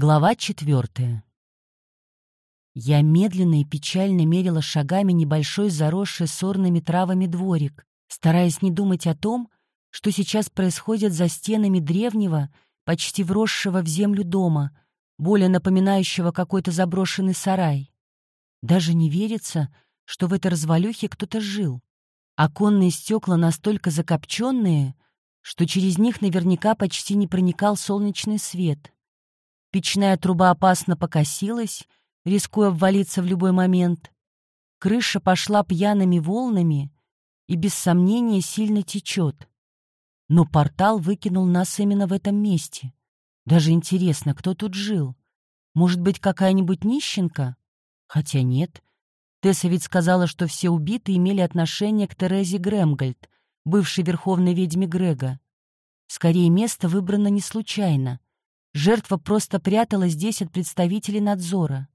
Глава четвертая. Я медленно и печально мерила шагами небольшой заросший сорными травами дворик, стараясь не думать о том, что сейчас происходит за стенами древнего, почти вросшего в землю дома, более напоминающего какой-то заброшенный сарай. Даже не верится, что в этой развалюхе кто-то жил. Оконные стекла настолько закопченные, что через них наверняка почти не проникал солнечный свет — Печная труба опасно покосилась, рискуя ввалиться в любой момент. Крыша пошла пьяными волнами и, без сомнения, сильно течет. Но портал выкинул нас именно в этом месте. Даже интересно, кто тут жил? Может быть, какая-нибудь нищенка? Хотя нет. Тесса ведь сказала, что все убитые имели отношение к Терезе Грэмгольд, бывшей верховной ведьме Грега. Скорее, место выбрано не случайно — Жертва просто пряталась здесь от представителей надзора.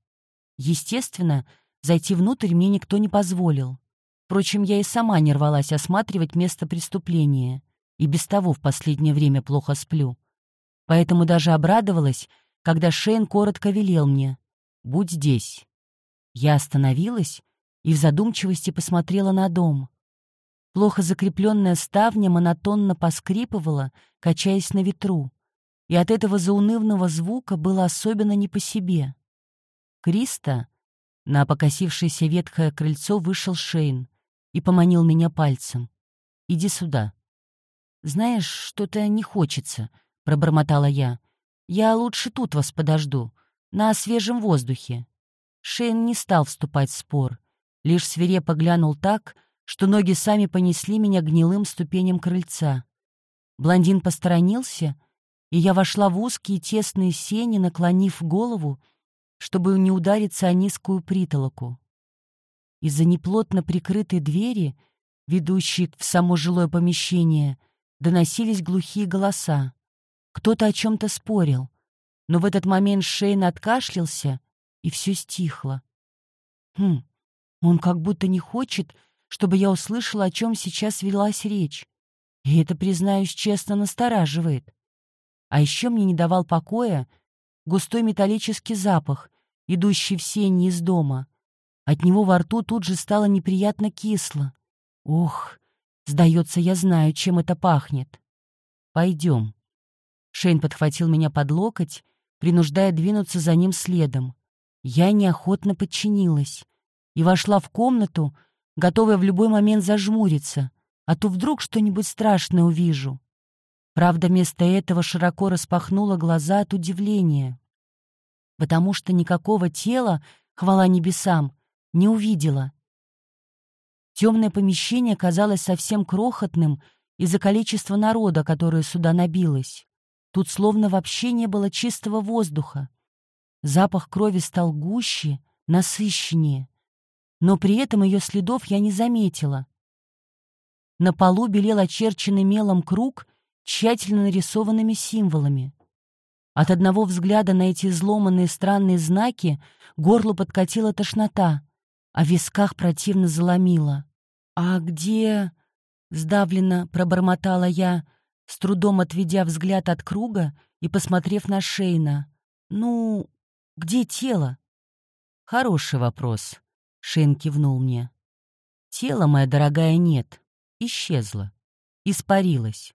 Естественно, зайти внутрь мне никто не позволил. Впрочем, я и сама не рвалась осматривать место преступления. И без того в последнее время плохо сплю. Поэтому даже обрадовалась, когда Шейн коротко велел мне «Будь здесь». Я остановилась и в задумчивости посмотрела на дом. Плохо закрепленная ставня монотонно поскрипывала, качаясь на ветру и от этого заунывного звука было особенно не по себе. Криста, на покосившееся ветхое крыльцо вышел Шейн и поманил меня пальцем. «Иди сюда». «Знаешь, что-то не хочется», — пробормотала я. «Я лучше тут вас подожду, на свежем воздухе». Шейн не стал вступать в спор, лишь свирепо глянул так, что ноги сами понесли меня гнилым ступеням крыльца. Блондин посторонился — и я вошла в узкие тесные сени, наклонив голову, чтобы не удариться о низкую притолоку. Из-за неплотно прикрытой двери, ведущей в само жилое помещение, доносились глухие голоса. Кто-то о чем-то спорил, но в этот момент Шейн откашлялся, и все стихло. Хм, он как будто не хочет, чтобы я услышала, о чем сейчас велась речь. И это, признаюсь честно, настораживает. А еще мне не давал покоя густой металлический запах, идущий в сени из дома. От него во рту тут же стало неприятно кисло. Ох, сдается, я знаю, чем это пахнет. Пойдем. Шейн подхватил меня под локоть, принуждая двинуться за ним следом. Я неохотно подчинилась и вошла в комнату, готовая в любой момент зажмуриться, а то вдруг что-нибудь страшное увижу. Правда, вместо этого широко распахнула глаза от удивления, потому что никакого тела, хвала небесам, не увидела. Темное помещение казалось совсем крохотным из-за количества народа, которое сюда набилось. Тут словно вообще не было чистого воздуха. Запах крови стал гуще, насыщеннее. Но при этом ее следов я не заметила. На полу белел очерченный мелом круг тщательно нарисованными символами. От одного взгляда на эти изломанные странные знаки горло подкатила тошнота, а в висках противно заломило. «А где...» — сдавленно пробормотала я, с трудом отведя взгляд от круга и посмотрев на Шейна. «Ну, где тело?» «Хороший вопрос», — Шейн кивнул мне. «Тела, моя дорогая, нет. Исчезло. Испарилось.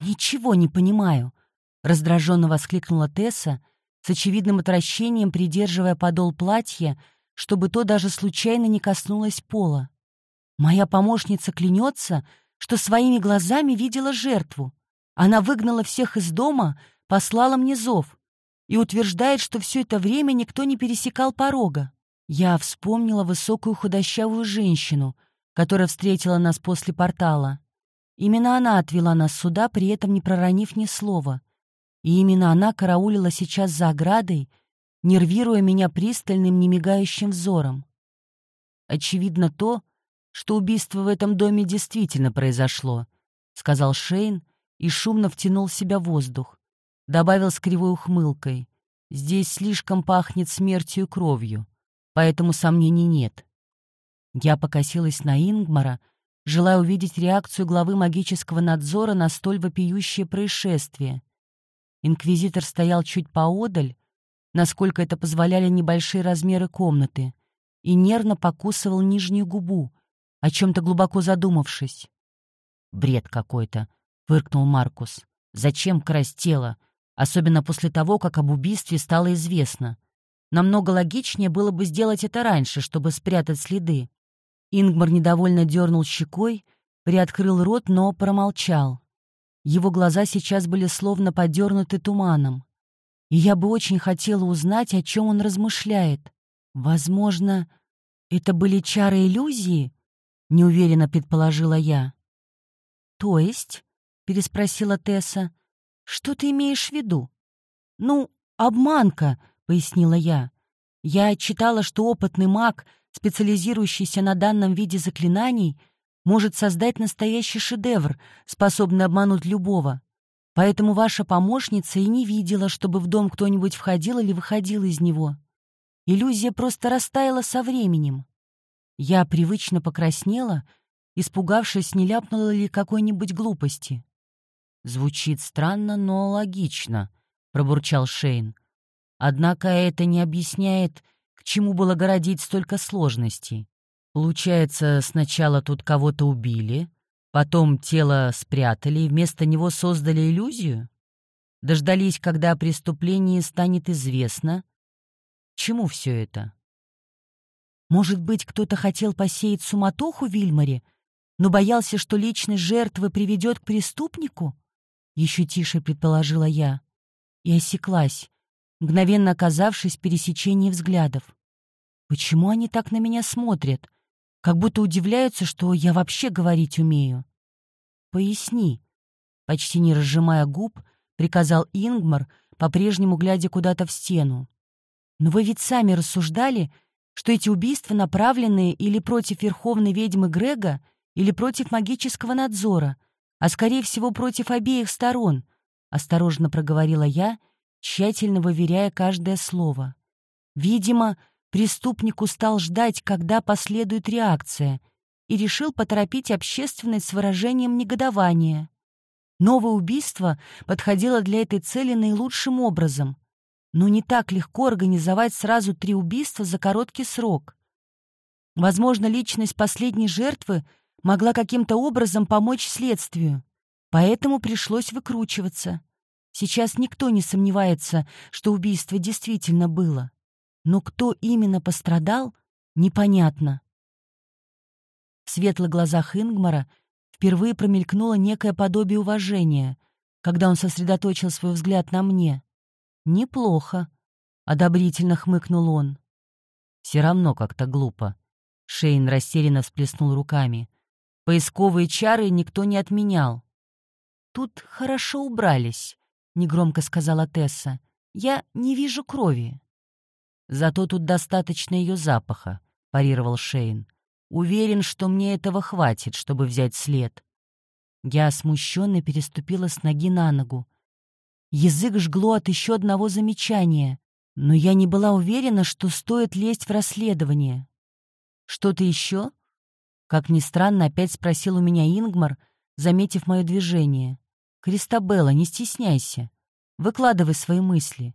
«Ничего не понимаю», — раздраженно воскликнула Тесса, с очевидным отвращением придерживая подол платья, чтобы то даже случайно не коснулось пола. «Моя помощница клянется, что своими глазами видела жертву. Она выгнала всех из дома, послала мне зов и утверждает, что все это время никто не пересекал порога. Я вспомнила высокую худощавую женщину, которая встретила нас после портала. Именно она отвела нас сюда, при этом не проронив ни слова. И именно она караулила сейчас за оградой, нервируя меня пристальным, немигающим взором. «Очевидно то, что убийство в этом доме действительно произошло», — сказал Шейн и шумно втянул в себя воздух. Добавил с кривой ухмылкой. «Здесь слишком пахнет смертью и кровью, поэтому сомнений нет». Я покосилась на Ингмара, — желая увидеть реакцию главы магического надзора на столь вопиющее происшествие. Инквизитор стоял чуть поодаль, насколько это позволяли небольшие размеры комнаты, и нервно покусывал нижнюю губу, о чем-то глубоко задумавшись. «Бред какой-то», — фыркнул Маркус. «Зачем красть тело, особенно после того, как об убийстве стало известно? Намного логичнее было бы сделать это раньше, чтобы спрятать следы». Ингмар недовольно дернул щекой, приоткрыл рот, но промолчал. Его глаза сейчас были словно подернуты туманом. И я бы очень хотела узнать, о чем он размышляет. Возможно, это были чары иллюзии? Неуверенно предположила я. То есть? Переспросила Тесса. Что ты имеешь в виду? Ну, обманка, пояснила я. Я читала, что опытный маг, специализирующийся на данном виде заклинаний, может создать настоящий шедевр, способный обмануть любого. Поэтому ваша помощница и не видела, чтобы в дом кто-нибудь входил или выходил из него. Иллюзия просто растаяла со временем. Я привычно покраснела, испугавшись, не ляпнула ли какой-нибудь глупости. «Звучит странно, но логично», — пробурчал Шейн. «Однако это не объясняет, к чему было городить столько сложностей. Получается, сначала тут кого-то убили, потом тело спрятали и вместо него создали иллюзию? Дождались, когда о преступлении станет известно? Чему все это? Может быть, кто-то хотел посеять суматоху в Вильмаре, но боялся, что личность жертвы приведет к преступнику? Еще тише предположила я. И осеклась, мгновенно оказавшись в пересечении взглядов. Почему они так на меня смотрят? как будто удивляются, что я вообще говорить умею. «Поясни», — почти не разжимая губ, приказал Ингмар, по-прежнему глядя куда-то в стену. «Но вы ведь сами рассуждали, что эти убийства направлены или против верховной ведьмы Грега, или против магического надзора, а, скорее всего, против обеих сторон», — осторожно проговорила я, тщательно выверяя каждое слово. «Видимо, Преступник устал ждать, когда последует реакция, и решил поторопить общественность с выражением негодования. Новое убийство подходило для этой цели наилучшим образом, но не так легко организовать сразу три убийства за короткий срок. Возможно, личность последней жертвы могла каким-то образом помочь следствию, поэтому пришлось выкручиваться. Сейчас никто не сомневается, что убийство действительно было. Но кто именно пострадал, непонятно. В светлых глазах Ингмара впервые промелькнуло некое подобие уважения, когда он сосредоточил свой взгляд на мне. «Неплохо», — одобрительно хмыкнул он. «Все равно как-то глупо». Шейн растерянно всплеснул руками. «Поисковые чары никто не отменял». «Тут хорошо убрались», — негромко сказала Тесса. «Я не вижу крови». «Зато тут достаточно ее запаха», — парировал Шейн. «Уверен, что мне этого хватит, чтобы взять след». Я смущенно переступила с ноги на ногу. Язык жгло от еще одного замечания, но я не была уверена, что стоит лезть в расследование. «Что-то еще?» Как ни странно, опять спросил у меня Ингмар, заметив мое движение. «Кристабелла, не стесняйся. Выкладывай свои мысли.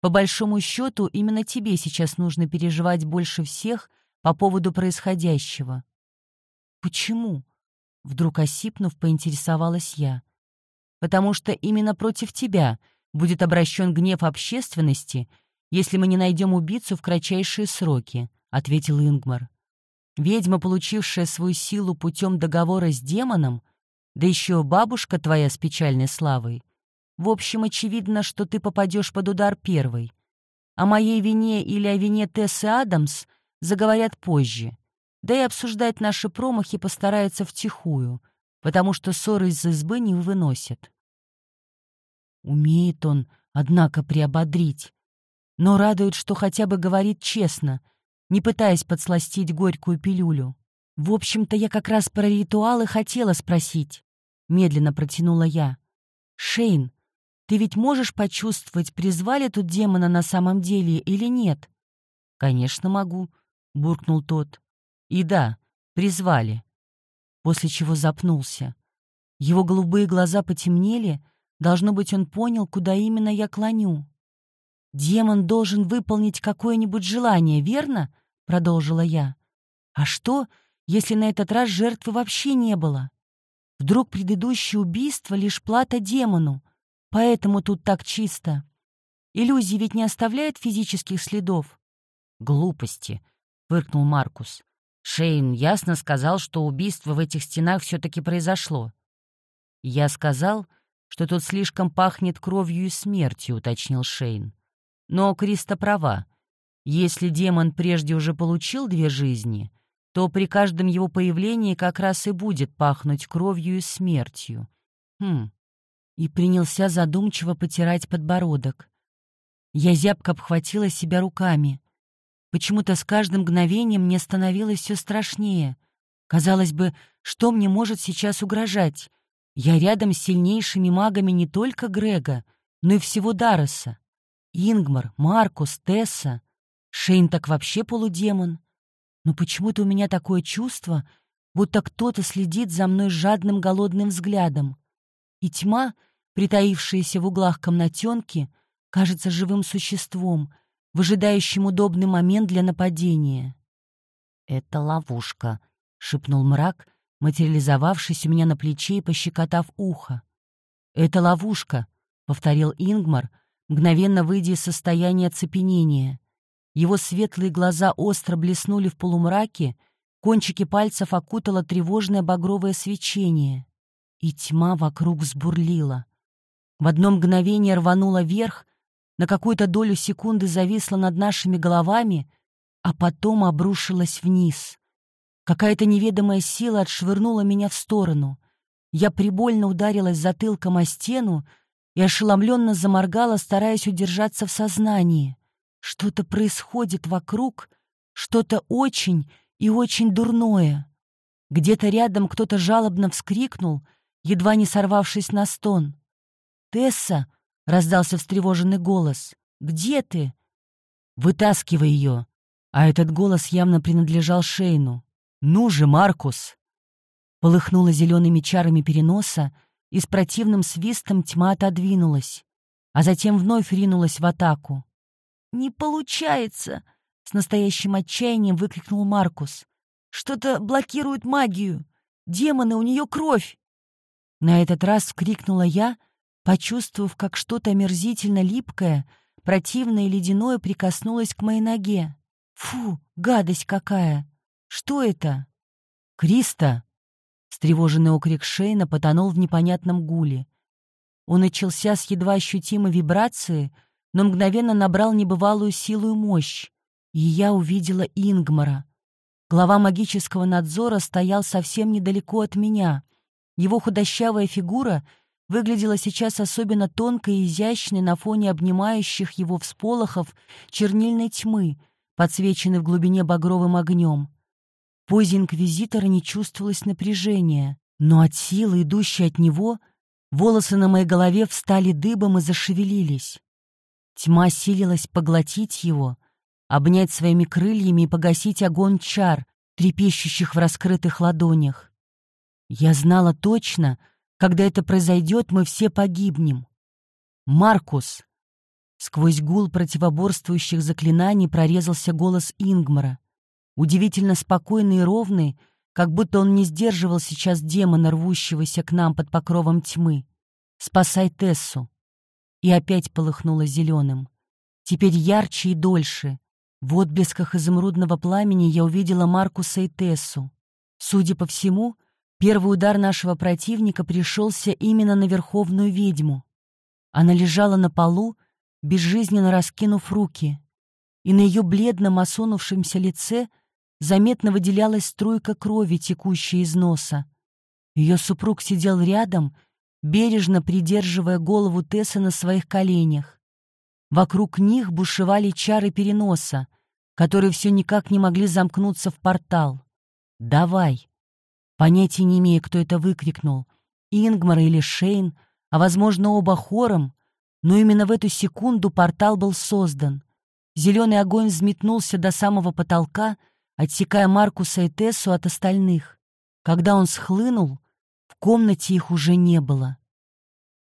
По большому счету, именно тебе сейчас нужно переживать больше всех по поводу происходящего. Почему? Вдруг осипнув, поинтересовалась я. Потому что именно против тебя будет обращен гнев общественности, если мы не найдем убийцу в кратчайшие сроки, ответил Ингмар. Ведьма, получившая свою силу путем договора с демоном, да еще бабушка твоя с печальной славой, в общем, очевидно, что ты попадешь под удар первой. О моей вине или о вине Тессы Адамс заговорят позже. Да и обсуждать наши промахи постараются втихую, потому что ссоры из избы не выносят. Умеет он, однако, приободрить. Но радует, что хотя бы говорит честно, не пытаясь подсластить горькую пилюлю. В общем-то, я как раз про ритуалы хотела спросить. Медленно протянула я. Шейн, ты ведь можешь почувствовать, призвали тут демона на самом деле или нет? Конечно, могу, буркнул тот. И да, призвали. После чего запнулся. Его голубые глаза потемнели, Должно быть, он понял, куда именно я клоню. «Демон должен выполнить какое-нибудь желание, верно?» — продолжила я. «А что, если на этот раз жертвы вообще не было? Вдруг предыдущее убийство — лишь плата демону, поэтому тут так чисто. Иллюзии ведь не оставляют физических следов?» «Глупости», — фыркнул Маркус. «Шейн ясно сказал, что убийство в этих стенах все-таки произошло». «Я сказал, что тут слишком пахнет кровью и смертью», — уточнил Шейн. «Но Криста права. Если демон прежде уже получил две жизни, то при каждом его появлении как раз и будет пахнуть кровью и смертью. Хм. И принялся задумчиво потирать подбородок. Я зябко обхватила себя руками. Почему-то с каждым мгновением мне становилось все страшнее. Казалось бы, что мне может сейчас угрожать? Я рядом с сильнейшими магами не только Грега, но и всего Дарреса. Ингмар, Маркус, Тесса. Шейн так вообще полудемон. Но почему-то у меня такое чувство, будто кто-то следит за мной жадным голодным взглядом. И тьма, притаившаяся в углах комнатенки, кажется живым существом, выжидающим удобный момент для нападения. «Это ловушка», — шепнул мрак, материализовавшись у меня на плече и пощекотав ухо. «Это ловушка», — повторил Ингмар, мгновенно выйдя из состояния оцепенения. Его светлые глаза остро блеснули в полумраке, кончики пальцев окутало тревожное багровое свечение, и тьма вокруг взбурлила. В одно мгновение рванула вверх, на какую-то долю секунды зависла над нашими головами, а потом обрушилась вниз. Какая-то неведомая сила отшвырнула меня в сторону. Я прибольно ударилась затылком о стену и ошеломленно заморгала, стараясь удержаться в сознании. Что-то происходит вокруг, что-то очень и очень дурное. Где-то рядом кто-то жалобно вскрикнул, едва не сорвавшись на стон. «Тесса!» — раздался встревоженный голос. «Где ты?» «Вытаскивай ее!» А этот голос явно принадлежал Шейну. «Ну же, Маркус!» Полыхнула зелеными чарами переноса, и с противным свистом тьма отодвинулась, а затем вновь ринулась в атаку. «Не получается!» — с настоящим отчаянием выкрикнул Маркус. «Что-то блокирует магию! Демоны, у нее кровь!» На этот раз вскрикнула я — почувствовав, как что-то омерзительно липкое, противное и ледяное прикоснулось к моей ноге. «Фу, гадость какая! Что это?» «Криста!» Встревоженный окрик Шейна потонул в непонятном гуле. Он начался с едва ощутимой вибрации, но мгновенно набрал небывалую силу и мощь, и я увидела Ингмара. Глава магического надзора стоял совсем недалеко от меня. Его худощавая фигура — выглядела сейчас особенно тонкой и изящной на фоне обнимающих его всполохов чернильной тьмы, подсвеченной в глубине багровым огнем. В позе инквизитора не чувствовалось напряжения, но от силы, идущей от него, волосы на моей голове встали дыбом и зашевелились. Тьма силилась поглотить его, обнять своими крыльями и погасить огонь чар, трепещущих в раскрытых ладонях. Я знала точно — когда это произойдет, мы все погибнем. Маркус!» Сквозь гул противоборствующих заклинаний прорезался голос Ингмара. Удивительно спокойный и ровный, как будто он не сдерживал сейчас демона, рвущегося к нам под покровом тьмы. «Спасай Тессу!» И опять полыхнуло зеленым. Теперь ярче и дольше. В отблесках изумрудного пламени я увидела Маркуса и Тессу. Судя по всему, Первый удар нашего противника пришелся именно на верховную ведьму. Она лежала на полу, безжизненно раскинув руки, и на ее бледном осунувшемся лице заметно выделялась струйка крови, текущая из носа. Ее супруг сидел рядом, бережно придерживая голову Тесса на своих коленях. Вокруг них бушевали чары переноса, которые все никак не могли замкнуться в портал. «Давай!» Понятия не имея, кто это выкрикнул, Ингмар или Шейн, а, возможно, оба хором, но именно в эту секунду портал был создан. Зеленый огонь взметнулся до самого потолка, отсекая Маркуса и Тессу от остальных. Когда он схлынул, комнате их уже не было.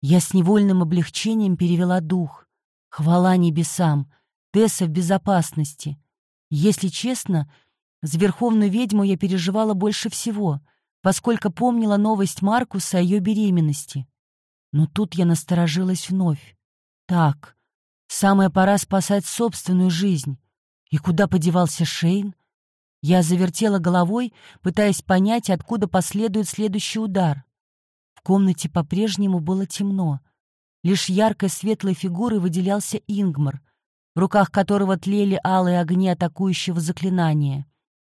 Я с невольным облегчением перевела дух. Хвала небесам, Тесса в безопасности. Если честно, за верховную ведьму я переживала больше всего, поскольку помнила новость Маркуса о ее беременности. Но тут я насторожилась вновь. Так, самая пора спасать собственную жизнь. И куда подевался Шейн? Я завертела головой, пытаясь понять, откуда последует следующий удар. В комнате по-прежнему было темно. Лишь яркой светлой фигурой выделялся Ингмар, в руках которого тлели алые огни атакующего заклинания.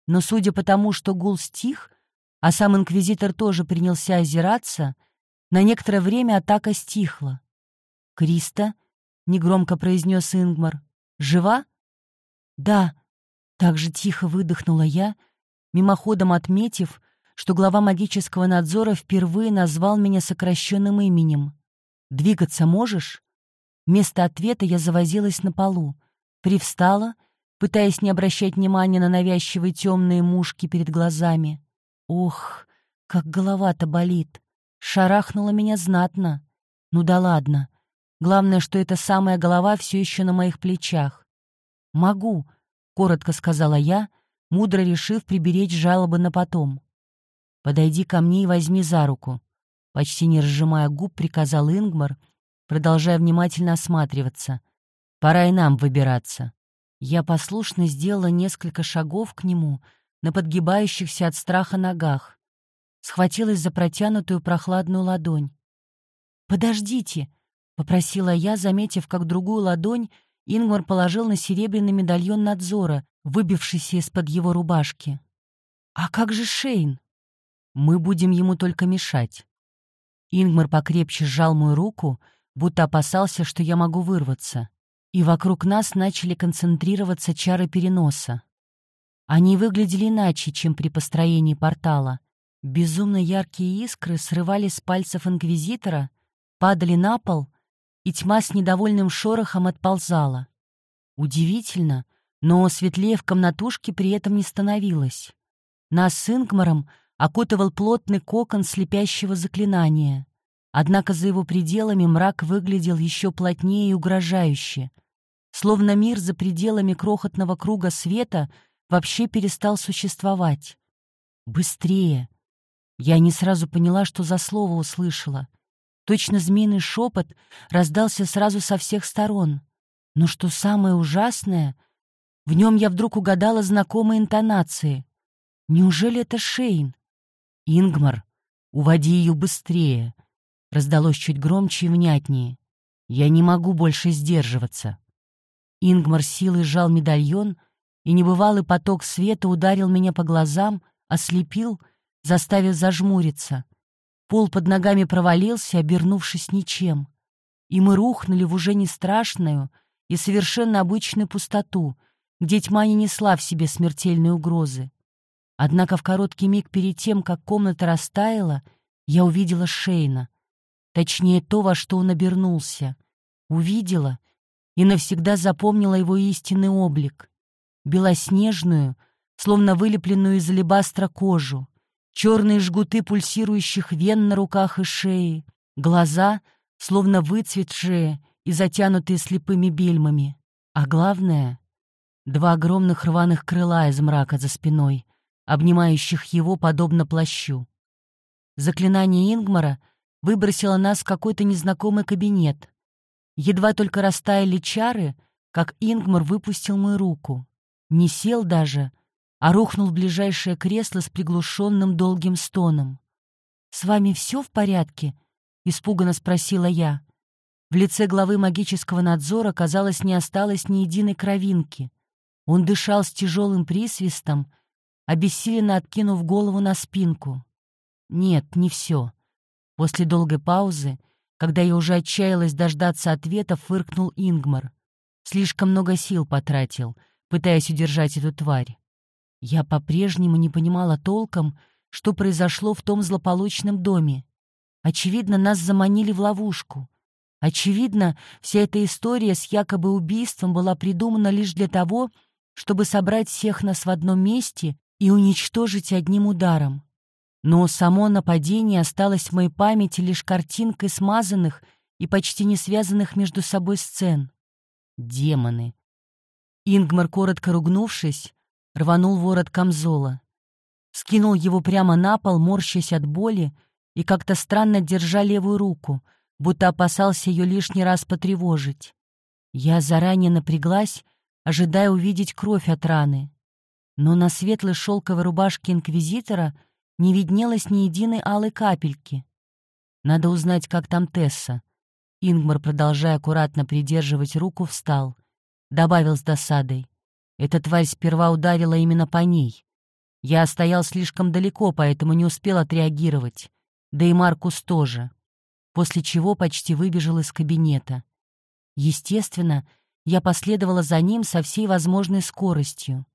Но судя по тому, что гул стих, а сам инквизитор тоже принялся озираться, на некоторое время атака стихла. «Криста?» — негромко произнес Ингмар. «Жива?» «Да», — так же тихо выдохнула я, мимоходом отметив, что глава магического надзора впервые назвал меня сокращенным именем. «Двигаться можешь?» Вместо ответа я завозилась на полу, привстала, пытаясь не обращать внимания на навязчивые темные мушки перед глазами. Ох, как голова-то болит. Шарахнула меня знатно. Ну да ладно. Главное, что эта самая голова все еще на моих плечах. «Могу», — коротко сказала я, мудро решив приберечь жалобы на потом. «Подойди ко мне и возьми за руку», — почти не разжимая губ, приказал Ингмар, продолжая внимательно осматриваться. «Пора и нам выбираться». Я послушно сделала несколько шагов к нему на подгибающихся от страха ногах. Схватилась за протянутую прохладную ладонь. «Подождите!» — попросила я, заметив, как другую ладонь Ингмар положил на серебряный медальон надзора, выбившийся из-под его рубашки. «А как же Шейн?» Мы будем ему только мешать. Ингмар покрепче сжал мою руку, будто опасался, что я могу вырваться. И вокруг нас начали концентрироваться чары переноса. Они выглядели иначе, чем при построении портала. Безумно яркие искры срывались с пальцев Инквизитора, падали на пол, и тьма с недовольным шорохом отползала. Удивительно, но светлее в комнатушке при этом не становилось. Нас с Ингмаром окутывал плотный кокон слепящего заклинания. Однако за его пределами мрак выглядел еще плотнее и угрожающе. Словно мир за пределами крохотного круга света вообще перестал существовать. «Быстрее!» Я не сразу поняла, что за слово услышала. Точно змеиный шепот раздался сразу со всех сторон. Но что самое ужасное, в нем я вдруг угадала знакомые интонации. Неужели это Шейн? «Ингмар, уводи ее быстрее!» Раздалось чуть громче и внятнее. «Я не могу больше сдерживаться!» Ингмар силой сжал медальон, и небывалый поток света ударил меня по глазам, ослепил, заставив зажмуриться. Пол под ногами провалился, обернувшись ничем. И мы рухнули в уже не страшную и совершенно обычную пустоту, где тьма не несла в себе смертельной угрозы. Однако в короткий миг перед тем, как комната растаяла, я увидела Шейна. Точнее, то, во что он обернулся. Увидела и навсегда запомнила его истинный облик. Белоснежную, словно вылепленную из алебастра кожу, черные жгуты пульсирующих вен на руках и шее, глаза, словно выцветшие и затянутые слепыми бельмами. А главное — два огромных рваных крыла из мрака за спиной, обнимающих его подобно плащу. Заклинание Ингмара выбросило нас в какой-то незнакомый кабинет. Едва только растаяли чары, как Ингмар выпустил мою руку. Не сел даже, а рухнул в ближайшее кресло с приглушенным долгим стоном. «С вами все в порядке?» — испуганно спросила я. В лице главы магического надзора, казалось, не осталось ни единой кровинки. Он дышал с тяжелым присвистом, обессиленно откинув голову на спинку. Нет, не все. После долгой паузы, когда я уже отчаялась дождаться ответа, фыркнул Ингмар. Слишком много сил потратил, пытаясь удержать эту тварь. Я по-прежнему не понимала толком, что произошло в том злополучном доме. Очевидно, нас заманили в ловушку. Очевидно, вся эта история с якобы убийством была придумана лишь для того, чтобы собрать всех нас в одном месте и уничтожить одним ударом. Но само нападение осталось в моей памяти лишь картинкой смазанных и почти не связанных между собой сцен. Демоны. Ингмар, коротко ругнувшись, рванул ворот камзола. Скинул его прямо на пол, морщась от боли, и как-то странно держа левую руку, будто опасался ее лишний раз потревожить. Я заранее напряглась, ожидая увидеть кровь от раны. Но на светлой шелковой рубашке инквизитора не виднелось ни единой алой капельки. Надо узнать, как там Тесса. Ингмар, продолжая аккуратно придерживать руку, встал. Добавил с досадой. Эта тварь сперва ударила именно по ней. Я стоял слишком далеко, поэтому не успел отреагировать. Да и Маркус тоже. После чего почти выбежал из кабинета. Естественно, я последовала за ним со всей возможной скоростью.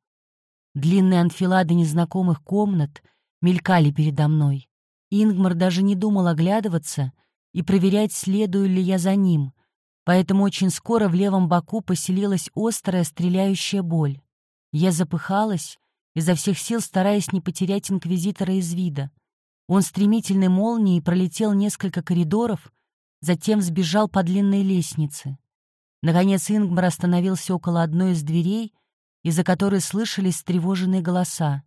Длинные анфилады незнакомых комнат мелькали передо мной. Ингмар даже не думал оглядываться и проверять, следую ли я за ним, поэтому очень скоро в левом боку поселилась острая стреляющая боль. Я запыхалась, изо всех сил стараясь не потерять инквизитора из вида. Он стремительной молнией пролетел несколько коридоров, затем сбежал по длинной лестнице. Наконец Ингмар остановился около одной из дверей из-за которой слышались встревоженные голоса,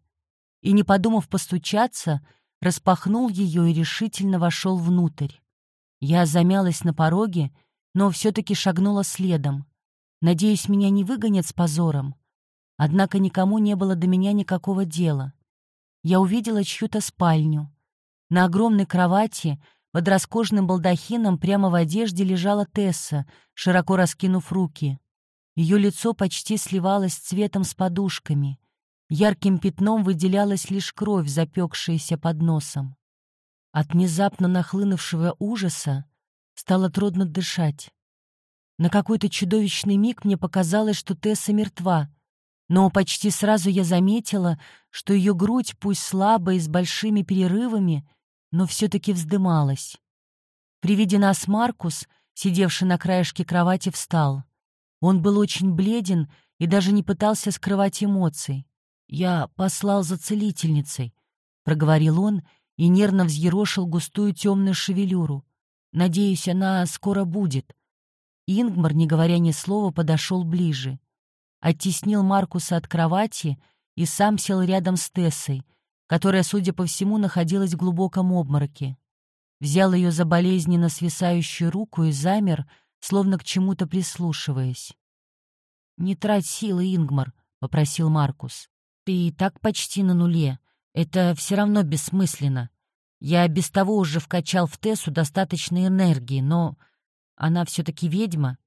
и, не подумав постучаться, распахнул ее и решительно вошел внутрь. Я замялась на пороге, но все-таки шагнула следом. Надеюсь, меня не выгонят с позором. Однако никому не было до меня никакого дела. Я увидела чью-то спальню. На огромной кровати под роскошным балдахином прямо в одежде лежала Тесса, широко раскинув руки. Ее лицо почти сливалось цветом с подушками. Ярким пятном выделялась лишь кровь, запекшаяся под носом. От внезапно нахлынувшего ужаса стало трудно дышать. На какой-то чудовищный миг мне показалось, что Тесса мертва, но почти сразу я заметила, что ее грудь, пусть слабая и с большими перерывами, но все-таки вздымалась. При виде нас Маркус, сидевший на краешке кровати, встал — он был очень бледен и даже не пытался скрывать эмоций. «Я послал за целительницей», — проговорил он и нервно взъерошил густую темную шевелюру. «Надеюсь, она скоро будет». Ингмар, не говоря ни слова, подошел ближе. Оттеснил Маркуса от кровати и сам сел рядом с Тессой, которая, судя по всему, находилась в глубоком обмороке. Взял ее за болезненно свисающую руку и замер, словно к чему-то прислушиваясь. «Не трать силы, Ингмар», — попросил Маркус. «Ты и так почти на нуле. Это все равно бессмысленно. Я без того уже вкачал в Тессу достаточно энергии, но она все-таки ведьма.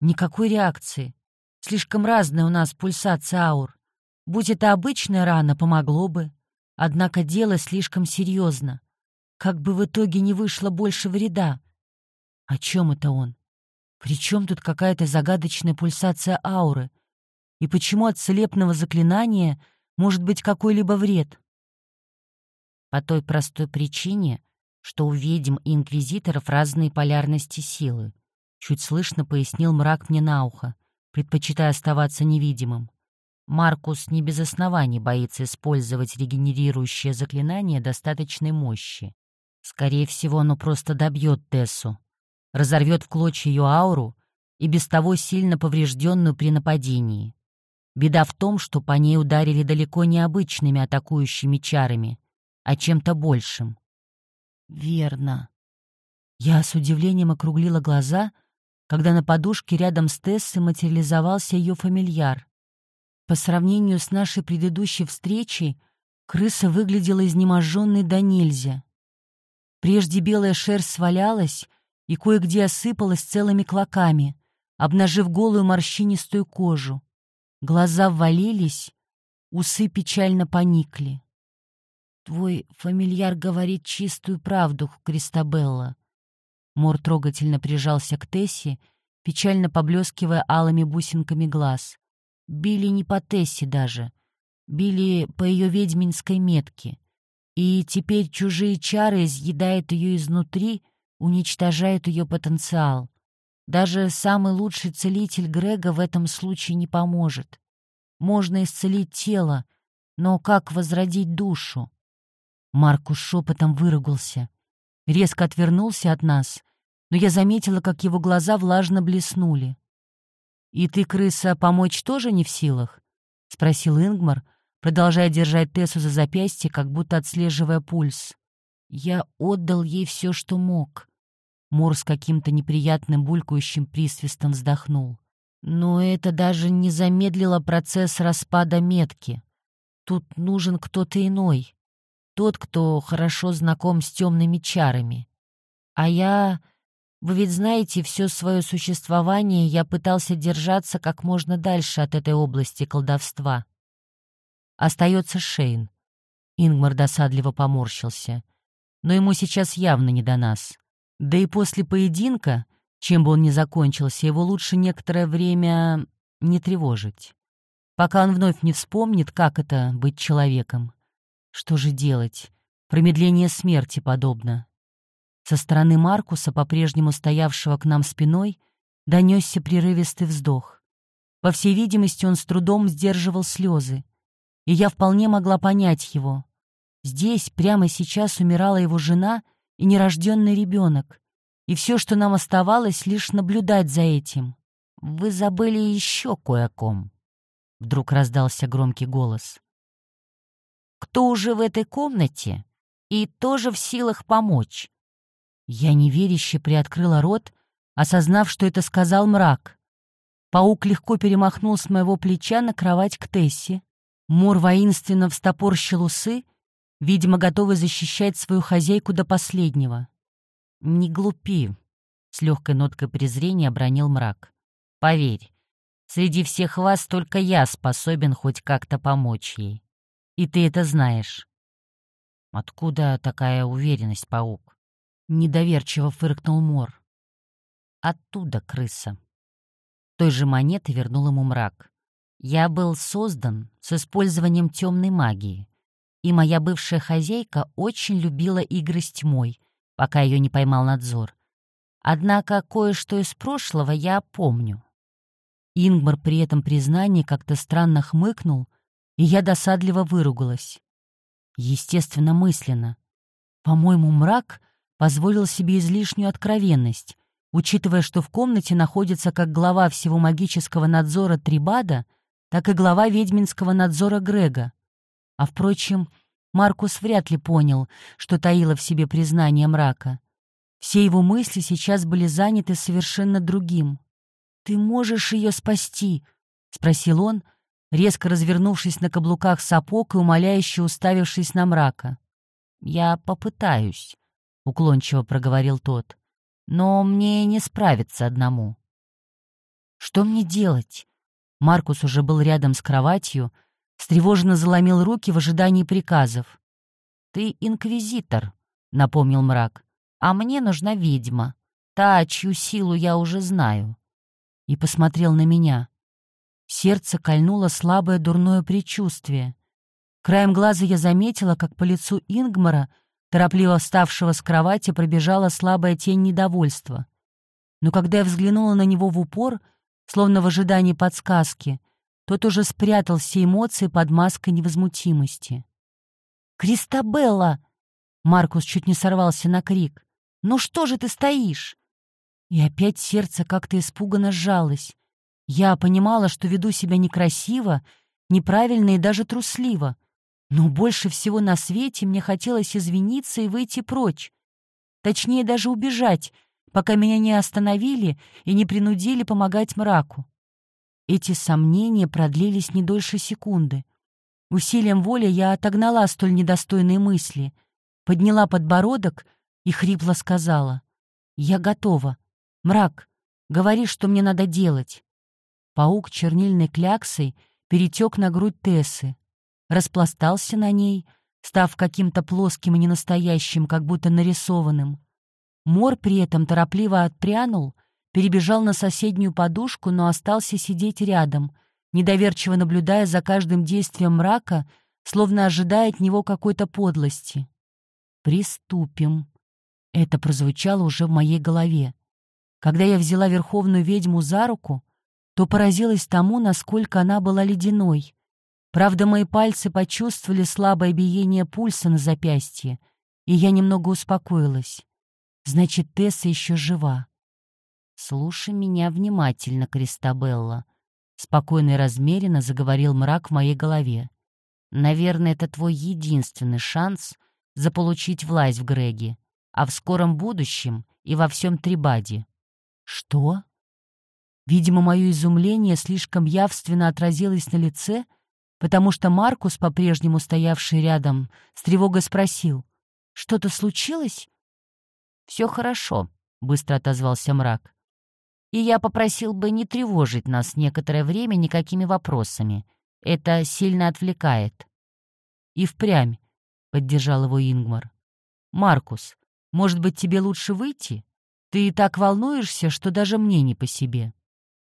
Никакой реакции. Слишком разная у нас пульсация аур. Будь это обычная рана, помогло бы. Однако дело слишком серьезно. Как бы в итоге не вышло больше вреда. О чем это он? При чем тут какая-то загадочная пульсация ауры? И почему от целебного заклинания может быть какой-либо вред? По той простой причине, что у ведьм и инквизиторов разные полярности силы. Чуть слышно пояснил мрак мне на ухо, предпочитая оставаться невидимым. Маркус не без оснований боится использовать регенерирующее заклинание достаточной мощи. Скорее всего, оно просто добьет Тессу, разорвет в клочья ее ауру и без того сильно поврежденную при нападении. Беда в том, что по ней ударили далеко не обычными атакующими чарами, а чем-то большим. Верно. Я с удивлением округлила глаза, когда на подушке рядом с Тессой материализовался ее фамильяр. По сравнению с нашей предыдущей встречей, крыса выглядела изнеможенной до нельзя. Прежде белая шерсть свалялась, и кое-где осыпалась целыми клоками, обнажив голую морщинистую кожу. Глаза ввалились, усы печально поникли. «Твой фамильяр говорит чистую правду, Кристабелла». Мор трогательно прижался к Тессе, печально поблескивая алыми бусинками глаз. Били не по Тессе даже, били по ее ведьминской метке. И теперь чужие чары изъедают ее изнутри, уничтожают ее потенциал. Даже самый лучший целитель Грега в этом случае не поможет. Можно исцелить тело, но как возродить душу? Маркус шепотом выругался, резко отвернулся от нас но я заметила, как его глаза влажно блеснули. «И ты, крыса, помочь тоже не в силах?» — спросил Ингмар, продолжая держать Тессу за запястье, как будто отслеживая пульс. «Я отдал ей все, что мог». Мор с каким-то неприятным булькающим присвистом вздохнул. Но это даже не замедлило процесс распада метки. Тут нужен кто-то иной. Тот, кто хорошо знаком с темными чарами. А я... Вы ведь знаете, все свое существование я пытался держаться как можно дальше от этой области колдовства. Остается Шейн. Ингмар досадливо поморщился. Но ему сейчас явно не до нас. Да и после поединка чем бы он ни закончился, его лучше некоторое время не тревожить. Пока он вновь не вспомнит, как это — быть человеком. Что же делать? Промедление смерти подобно. Со стороны Маркуса, по-прежнему стоявшего к нам спиной, донесся прерывистый вздох. По всей видимости, он с трудом сдерживал слезы, и я вполне могла понять его. Здесь, прямо сейчас, умирала его жена и нерожденный ребенок, и все, что нам оставалось, лишь наблюдать за этим. «Вы забыли еще кое о ком», — вдруг раздался громкий голос. «Кто уже в этой комнате и тоже в силах помочь?» Я неверяще приоткрыла рот, осознав, что это сказал мрак. Паук легко перемахнул с моего плеча на кровать к Тессе. Мор воинственно встопорщил усы, видимо, готовый защищать свою хозяйку до последнего. «Не глупи», — с легкой ноткой презрения обронил мрак. «Поверь, среди всех вас только я способен хоть как-то помочь ей. И ты это знаешь». «Откуда такая уверенность, паук?» — недоверчиво фыркнул Мор. «Оттуда, крыса». Той же монеты вернул ему мрак. «Я был создан с использованием темной магии, и моя бывшая хозяйка очень любила игры с тьмой — пока ее не поймал надзор. Однако кое-что из прошлого я помню. Ингмар при этом признании как-то странно хмыкнул, и я досадливо выругалась. Естественно, мысленно. По-моему, мрак позволил себе излишнюю откровенность, учитывая, что в комнате находится как глава всего магического надзора Трибада, так и глава ведьминского надзора Грега. А, впрочем, Маркус вряд ли понял, что таило в себе признание мрака. Все его мысли сейчас были заняты совершенно другим. «Ты можешь ее спасти?» — спросил он, резко развернувшись на каблуках сапог и умоляюще уставившись на мрака. «Я попытаюсь», — уклончиво проговорил тот. «Но мне не справиться одному». «Что мне делать?» Маркус уже был рядом с кроватью, — встревоженно заломил руки в ожидании приказов. «Ты инквизитор», — напомнил мрак, — «а мне нужна ведьма, та, чью силу я уже знаю». И посмотрел на меня. Сердце кольнуло слабое дурное предчувствие. Краем глаза я заметила, как по лицу Ингмара, торопливо вставшего с кровати, пробежала слабая тень недовольства. Но когда я взглянула на него в упор, словно в ожидании подсказки, тот уже спрятал все эмоции под маской невозмутимости. «Кристабелла!» Маркус чуть не сорвался на крик. «Ну что же ты стоишь?» И опять сердце как-то испуганно сжалось. Я понимала, что веду себя некрасиво, неправильно и даже трусливо. Но больше всего на свете мне хотелось извиниться и выйти прочь. Точнее, даже убежать, пока меня не остановили и не принудили помогать мраку. Эти сомнения продлились не дольше секунды. Усилием воли я отогнала столь недостойные мысли, подняла подбородок и хрипло сказала. «Я готова. Мрак, говори, что мне надо делать». Паук чернильной кляксой перетек на грудь Тессы, распластался на ней, став каким-то плоским и ненастоящим, как будто нарисованным. Мор при этом торопливо отпрянул — перебежал на соседнюю подушку, но остался сидеть рядом, недоверчиво наблюдая за каждым действием мрака, словно ожидая от него какой-то подлости. «Приступим». Это прозвучало уже в моей голове. Когда я взяла верховную ведьму за руку, то поразилась тому, насколько она была ледяной. Правда, мои пальцы почувствовали слабое биение пульса на запястье, и я немного успокоилась. Значит, Тесса еще жива. «Слушай меня внимательно, Кристабелла», — спокойно и размеренно заговорил мрак в моей голове. «Наверное, это твой единственный шанс заполучить власть в Греге, а в скором будущем и во всем Трибаде». «Что?» Видимо, мое изумление слишком явственно отразилось на лице, потому что Маркус, по-прежнему стоявший рядом, с тревогой спросил. «Что-то случилось?» «Все хорошо», — быстро отозвался мрак и я попросил бы не тревожить нас некоторое время никакими вопросами. Это сильно отвлекает». «И впрямь», — поддержал его Ингмар. «Маркус, может быть, тебе лучше выйти? Ты так волнуешься, что даже мне не по себе».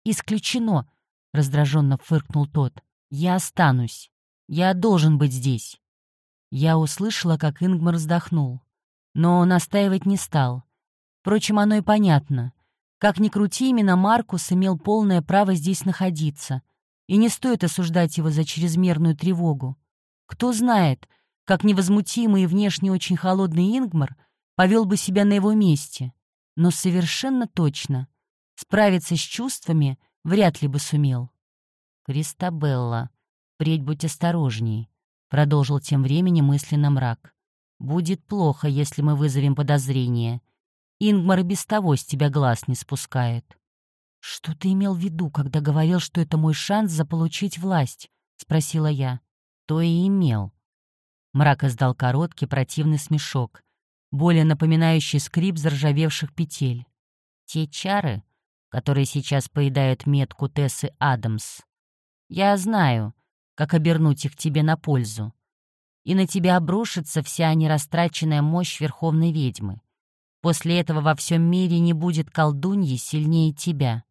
«Исключено», — раздраженно фыркнул тот. «Я останусь. Я должен быть здесь». Я услышала, как Ингмар вздохнул, но настаивать не стал. Впрочем, оно и понятно. Как ни крути, именно Маркус имел полное право здесь находиться, и не стоит осуждать его за чрезмерную тревогу. Кто знает, как невозмутимый и внешне очень холодный Ингмар повел бы себя на его месте, но совершенно точно справиться с чувствами вряд ли бы сумел. «Кристабелла, впредь будь осторожней», — продолжил тем временем мысленно мрак. «Будет плохо, если мы вызовем подозрение, Ингмар без того с тебя глаз не спускает. «Что ты имел в виду, когда говорил, что это мой шанс заполучить власть?» — спросила я. «То и имел». Мрак издал короткий противный смешок, более напоминающий скрип заржавевших петель. «Те чары, которые сейчас поедают метку Тессы Адамс, я знаю, как обернуть их тебе на пользу. И на тебя обрушится вся нерастраченная мощь Верховной Ведьмы. После этого во всем мире не будет колдуньи сильнее тебя».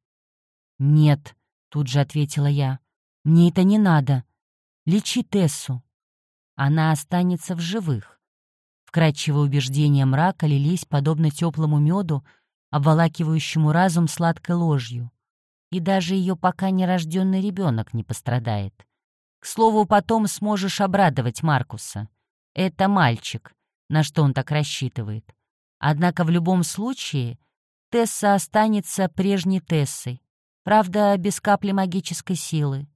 «Нет», — тут же ответила я, — «мне это не надо. Лечи Тессу». Она останется в живых. Вкрадчивые убеждения мрака лились, подобно теплому меду, обволакивающему разум сладкой ложью. И даже ее пока нерожденный ребенок не пострадает. К слову, потом сможешь обрадовать Маркуса. Это мальчик, на что он так рассчитывает. Однако в любом случае Тесса останется прежней Тессой, правда, без капли магической силы.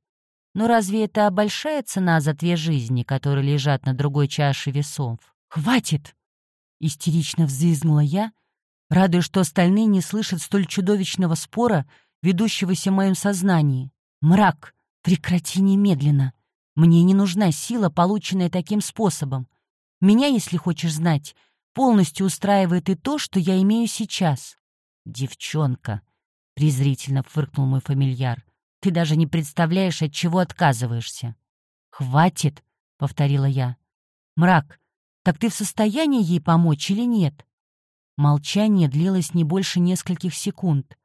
Но разве это большая цена за две жизни, которые лежат на другой чаше весов? «Хватит!» — истерично взвизгнула я, радуясь, что остальные не слышат столь чудовищного спора, ведущегося в моем сознании. «Мрак! Прекрати немедленно! Мне не нужна сила, полученная таким способом. Меня, если хочешь знать, полностью устраивает и то, что я имею сейчас. «Девчонка», — презрительно фыркнул мой фамильяр, — «ты даже не представляешь, от чего отказываешься». «Хватит», — повторила я. «Мрак, так ты в состоянии ей помочь или нет?» Молчание длилось не больше нескольких секунд,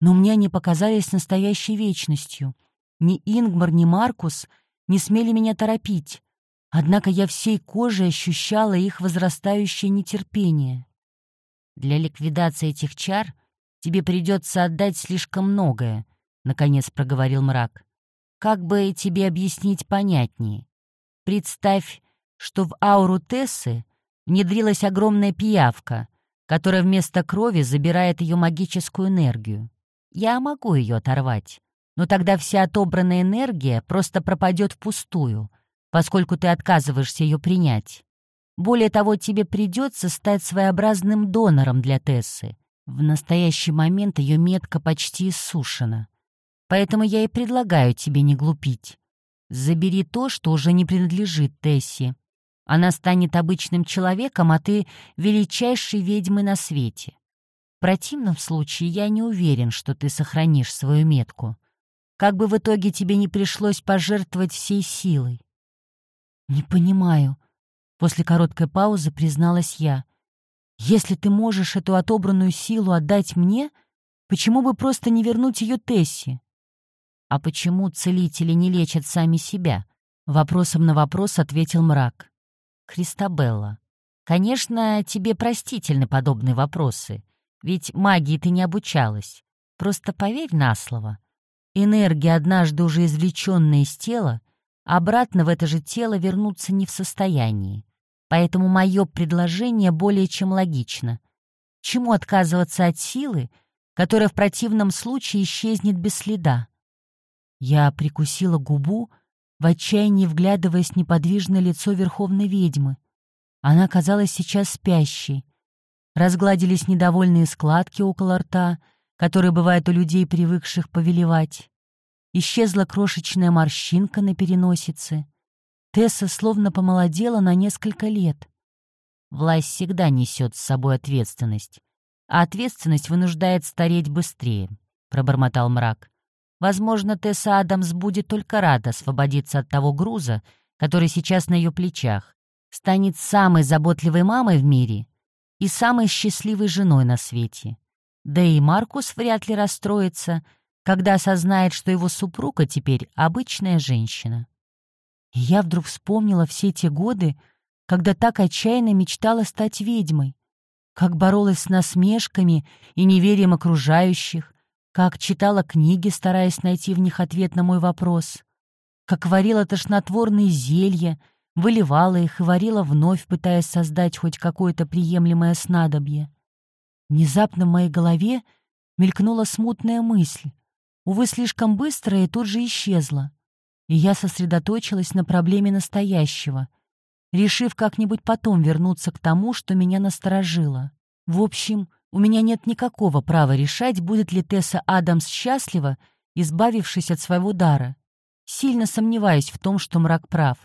но мне они показались настоящей вечностью. Ни Ингмар, ни Маркус не смели меня торопить, Однако я всей кожей ощущала их возрастающее нетерпение. «Для ликвидации этих чар тебе придется отдать слишком многое», — наконец проговорил мрак. «Как бы тебе объяснить понятнее? Представь, что в ауру Тессы внедрилась огромная пиявка, которая вместо крови забирает ее магическую энергию. Я могу ее оторвать, но тогда вся отобранная энергия просто пропадет впустую, поскольку ты отказываешься ее принять. Более того, тебе придется стать своеобразным донором для Тессы. В настоящий момент ее метка почти иссушена. Поэтому я и предлагаю тебе не глупить. Забери то, что уже не принадлежит Тессе. Она станет обычным человеком, а ты — величайшей ведьмой на свете. В противном случае я не уверен, что ты сохранишь свою метку. Как бы в итоге тебе не пришлось пожертвовать всей силой. «Не понимаю», — после короткой паузы призналась я. «Если ты можешь эту отобранную силу отдать мне, почему бы просто не вернуть ее Тесси?» «А почему целители не лечат сами себя?» Вопросом на вопрос ответил мрак. «Кристабелла, конечно, тебе простительны подобные вопросы, ведь магии ты не обучалась. Просто поверь на слово. Энергия, однажды уже извлеченная из тела, обратно в это же тело вернуться не в состоянии. Поэтому мое предложение более чем логично. чему отказываться от силы, которая в противном случае исчезнет без следа? Я прикусила губу, в отчаянии вглядываясь в неподвижное лицо верховной ведьмы. Она казалась сейчас спящей. Разгладились недовольные складки около рта, которые бывают у людей, привыкших повелевать. Исчезла крошечная морщинка на переносице. Тесса словно помолодела на несколько лет. Власть всегда несет с собой ответственность, а ответственность вынуждает стареть быстрее, — пробормотал мрак. Возможно, Тесса Адамс будет только рада освободиться от того груза, который сейчас на ее плечах, станет самой заботливой мамой в мире и самой счастливой женой на свете. Да и Маркус вряд ли расстроится, когда осознает, что его супруга теперь обычная женщина. И я вдруг вспомнила все те годы, когда так отчаянно мечтала стать ведьмой, как боролась с насмешками и неверием окружающих, как читала книги, стараясь найти в них ответ на мой вопрос, как варила тошнотворные зелья, выливала их и варила вновь, пытаясь создать хоть какое-то приемлемое снадобье. Внезапно в моей голове мелькнула смутная мысль, увы, слишком быстро и тут же исчезла, и я сосредоточилась на проблеме настоящего, решив как-нибудь потом вернуться к тому, что меня насторожило. В общем, у меня нет никакого права решать, будет ли Тесса Адамс счастлива, избавившись от своего дара. Сильно сомневаюсь в том, что мрак прав,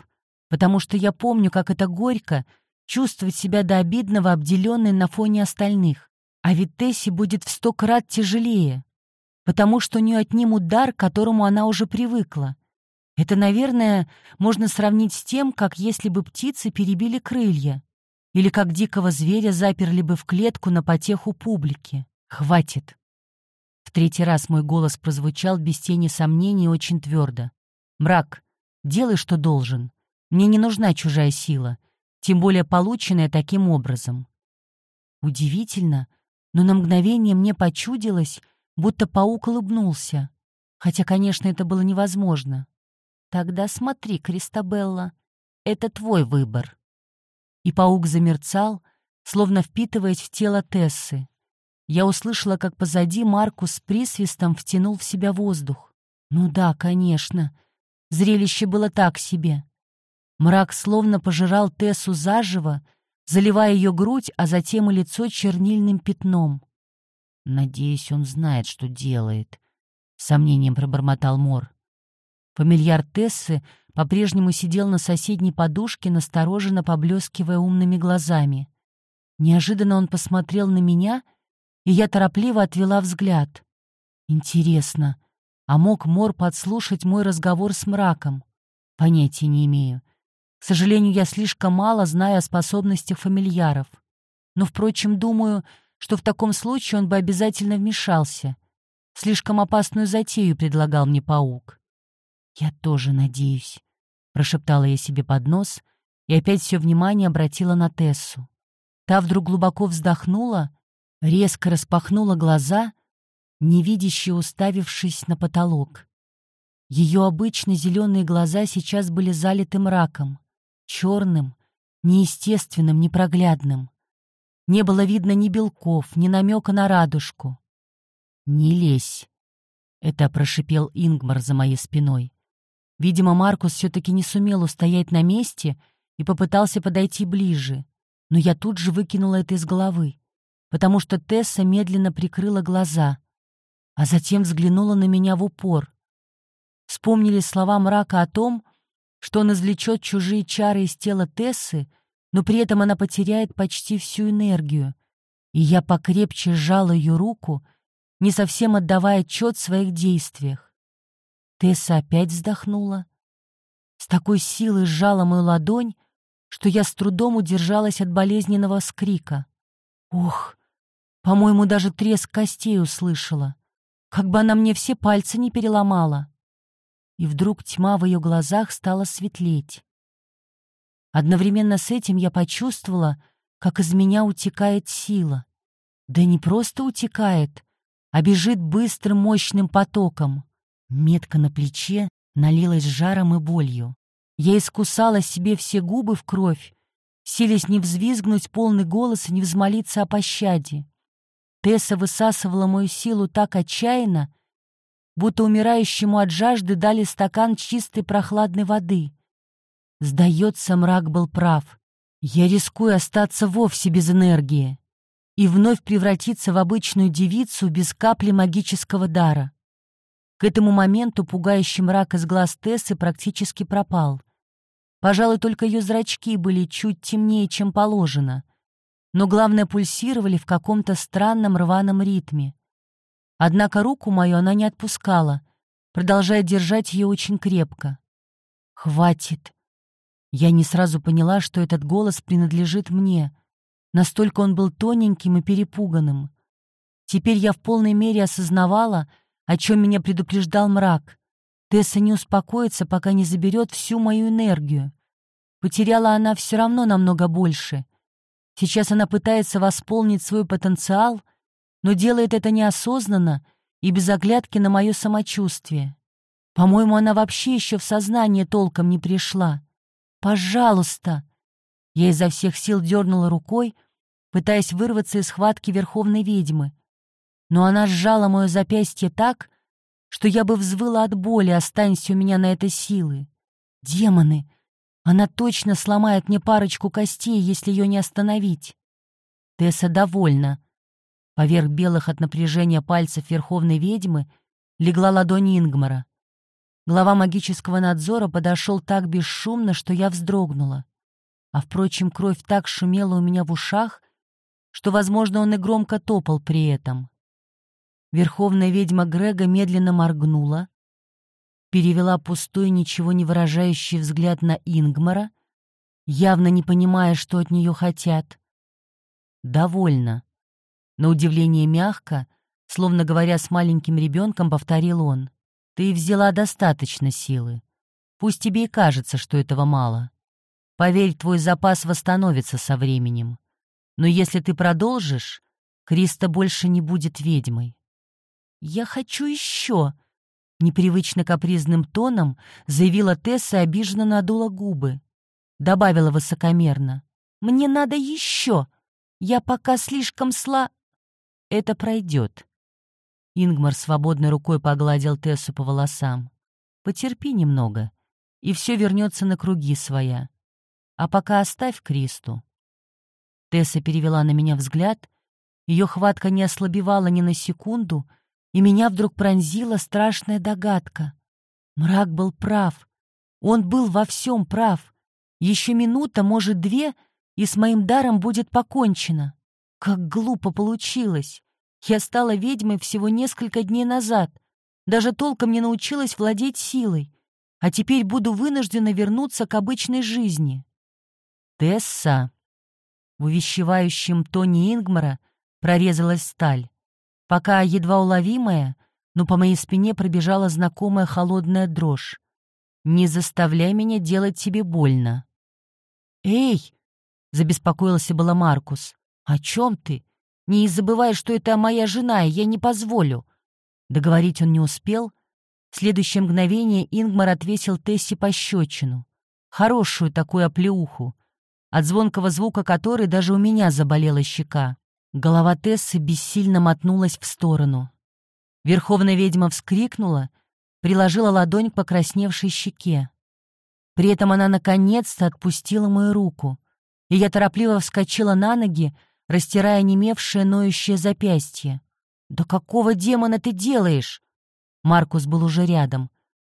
потому что я помню, как это горько чувствовать себя до обидного обделенной на фоне остальных. А ведь Тессе будет в сто крат тяжелее, потому что у нее отнимут дар, к которому она уже привыкла. Это, наверное, можно сравнить с тем, как если бы птицы перебили крылья. Или как дикого зверя заперли бы в клетку на потеху публики. Хватит. В третий раз мой голос прозвучал без тени сомнений очень твердо. «Мрак, делай, что должен. Мне не нужна чужая сила, тем более полученная таким образом». Удивительно, но на мгновение мне почудилось, будто паук улыбнулся. Хотя, конечно, это было невозможно. «Тогда смотри, Кристабелла, это твой выбор» и паук замерцал, словно впитываясь в тело Тессы. Я услышала, как позади Маркус с присвистом втянул в себя воздух. Ну да, конечно. Зрелище было так себе. Мрак словно пожирал Тессу заживо, заливая ее грудь, а затем и лицо чернильным пятном. «Надеюсь, он знает, что делает», — сомнением пробормотал Мор. Фамильяр Тессы по-прежнему сидел на соседней подушке, настороженно поблескивая умными глазами. Неожиданно он посмотрел на меня, и я торопливо отвела взгляд. Интересно, а мог Мор подслушать мой разговор с мраком? Понятия не имею. К сожалению, я слишком мало знаю о способностях фамильяров. Но, впрочем, думаю, что в таком случае он бы обязательно вмешался. Слишком опасную затею предлагал мне паук. «Я тоже надеюсь», — прошептала я себе под нос и опять все внимание обратила на Тессу. Та вдруг глубоко вздохнула, резко распахнула глаза, невидяще уставившись на потолок. Ее обычно зеленые глаза сейчас были залиты мраком, черным, неестественным, непроглядным. Не было видно ни белков, ни намека на радужку. «Не лезь!» — это прошипел Ингмар за моей спиной. Видимо, Маркус все-таки не сумел устоять на месте и попытался подойти ближе, но я тут же выкинула это из головы, потому что Тесса медленно прикрыла глаза, а затем взглянула на меня в упор. Вспомнили слова мрака о том, что он извлечет чужие чары из тела Тессы, но при этом она потеряет почти всю энергию, и я покрепче сжала ее руку, не совсем отдавая отчет в своих действиях. Тесса опять вздохнула. С такой силой сжала мою ладонь, что я с трудом удержалась от болезненного скрика. Ох, по-моему, даже треск костей услышала. Как бы она мне все пальцы не переломала. И вдруг тьма в ее глазах стала светлеть. Одновременно с этим я почувствовала, как из меня утекает сила. Да не просто утекает, а бежит быстрым мощным потоком. Метка на плече налилась жаром и болью. Я искусала себе все губы в кровь, силясь не взвизгнуть полный голос и не взмолиться о пощаде. Тесса высасывала мою силу так отчаянно, будто умирающему от жажды дали стакан чистой прохладной воды. Сдается, мрак был прав. Я рискую остаться вовсе без энергии и вновь превратиться в обычную девицу без капли магического дара. К этому моменту пугающий мрак из глаз Тессы практически пропал. Пожалуй, только ее зрачки были чуть темнее, чем положено, но главное, пульсировали в каком-то странном рваном ритме. Однако руку мою она не отпускала, продолжая держать ее очень крепко. «Хватит!» Я не сразу поняла, что этот голос принадлежит мне — Настолько он был тоненьким и перепуганным. Теперь я в полной мере осознавала, о чем меня предупреждал мрак. Тесса не успокоится, пока не заберет всю мою энергию. Потеряла она все равно намного больше. Сейчас она пытается восполнить свой потенциал, но делает это неосознанно и без оглядки на мое самочувствие. По-моему, она вообще еще в сознание толком не пришла. «Пожалуйста!» Я изо всех сил дернула рукой, пытаясь вырваться из схватки верховной ведьмы. Но она сжала мое запястье так, что я бы взвыла от боли, останься у меня на это силы. Демоны! Она точно сломает мне парочку костей, если ее не остановить. Тесса довольна. Поверх белых от напряжения пальцев верховной ведьмы легла ладонь Ингмара. Глава магического надзора подошел так бесшумно, что я вздрогнула. А, впрочем, кровь так шумела у меня в ушах, что, возможно, он и громко топал при этом. Верховная ведьма Грега медленно моргнула, перевела пустой, ничего не выражающий взгляд на Ингмара, явно не понимая, что от нее хотят. «Довольно». На удивление мягко, словно говоря с маленьким ребенком, повторил он. «Ты взяла достаточно силы. Пусть тебе и кажется, что этого мало. Поверь, твой запас восстановится со временем. Но если ты продолжишь, Криста больше не будет ведьмой. «Я хочу еще!» Непривычно капризным тоном заявила Тесса и обиженно надула губы. Добавила высокомерно. «Мне надо еще! Я пока слишком сла...» «Это пройдет». Ингмар свободной рукой погладил Тессу по волосам. «Потерпи немного, и все вернется на круги своя. А пока оставь Кристу. Тесса перевела на меня взгляд, ее хватка не ослабевала ни на секунду, и меня вдруг пронзила страшная догадка. Мрак был прав. Он был во всем прав. Еще минута, может, две, и с моим даром будет покончено. Как глупо получилось. Я стала ведьмой всего несколько дней назад. Даже толком не научилась владеть силой. А теперь буду вынуждена вернуться к обычной жизни. «Тесса», в увещевающем тоне Ингмара прорезалась сталь. Пока едва уловимая, но по моей спине пробежала знакомая холодная дрожь. «Не заставляй меня делать тебе больно». «Эй!» — забеспокоился было Маркус. «О чем ты? Не забывай, что это моя жена, и я не позволю». Договорить он не успел. В следующее мгновение Ингмар отвесил Тесси пощечину. Хорошую такую оплеуху, от звонкого звука которой даже у меня заболела щека. Голова Тессы бессильно мотнулась в сторону. Верховная ведьма вскрикнула, приложила ладонь к покрасневшей щеке. При этом она наконец-то отпустила мою руку, и я торопливо вскочила на ноги, растирая немевшее ноющее запястье. «Да какого демона ты делаешь?» Маркус был уже рядом.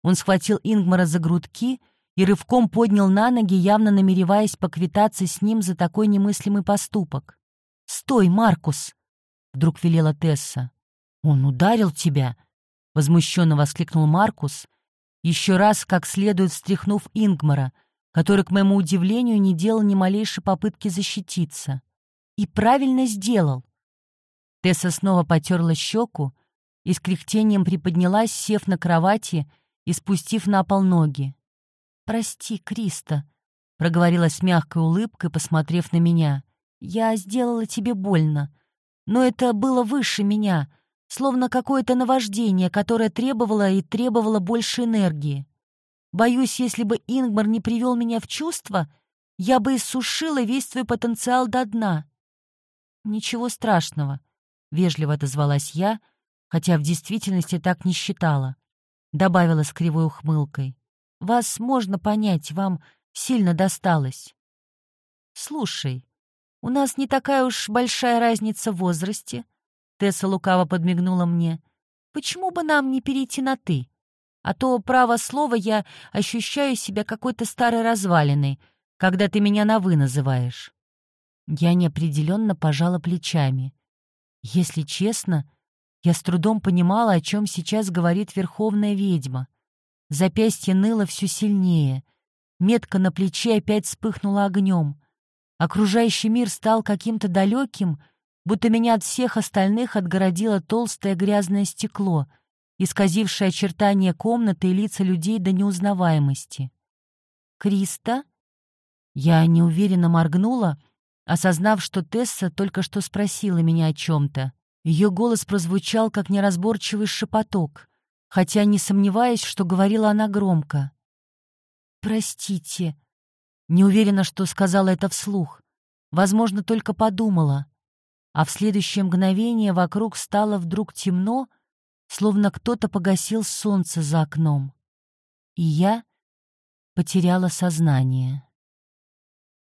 Он схватил Ингмара за грудки — и рывком поднял на ноги, явно намереваясь поквитаться с ним за такой немыслимый поступок. «Стой, Маркус!» — вдруг велела Тесса. «Он ударил тебя!» — возмущенно воскликнул Маркус, еще раз как следует встряхнув Ингмара, который, к моему удивлению, не делал ни малейшей попытки защититься. «И правильно сделал!» Тесса снова потерла щеку и с кряхтением приподнялась, сев на кровати и спустив на пол ноги. «Прости, Криста», — проговорила с мягкой улыбкой, посмотрев на меня. «Я сделала тебе больно, но это было выше меня, словно какое-то наваждение, которое требовало и требовало больше энергии. Боюсь, если бы Ингмар не привел меня в чувство, я бы иссушила весь твой потенциал до дна». «Ничего страшного. — вежливо отозвалась я, хотя в действительности так не считала. Добавила с кривой ухмылкой. «Вас можно понять, вам сильно досталось». «Слушай, у нас не такая уж большая разница в возрасте», — Тесса лукаво подмигнула мне. «Почему бы нам не перейти на «ты»? А то, право слова, я ощущаю себя какой-то старой развалиной, когда ты меня на «вы» называешь». Я неопределенно пожала плечами. Если честно, я с трудом понимала, о чем сейчас говорит верховная ведьма. Запястье ныло все сильнее. Метка на плече опять вспыхнула огнем. Окружающий мир стал каким-то далеким, будто меня от всех остальных отгородило толстое грязное стекло, исказившее очертания комнаты и лица людей до неузнаваемости. «Криста?» Я неуверенно моргнула, осознав, что Тесса только что спросила меня о чем-то. Ее голос прозвучал, как неразборчивый шепоток, хотя не сомневаясь, что говорила она громко. «Простите», не уверена, что сказала это вслух. Возможно, только подумала. А в следующее мгновение вокруг стало вдруг темно, словно кто-то погасил солнце за окном. И я потеряла сознание.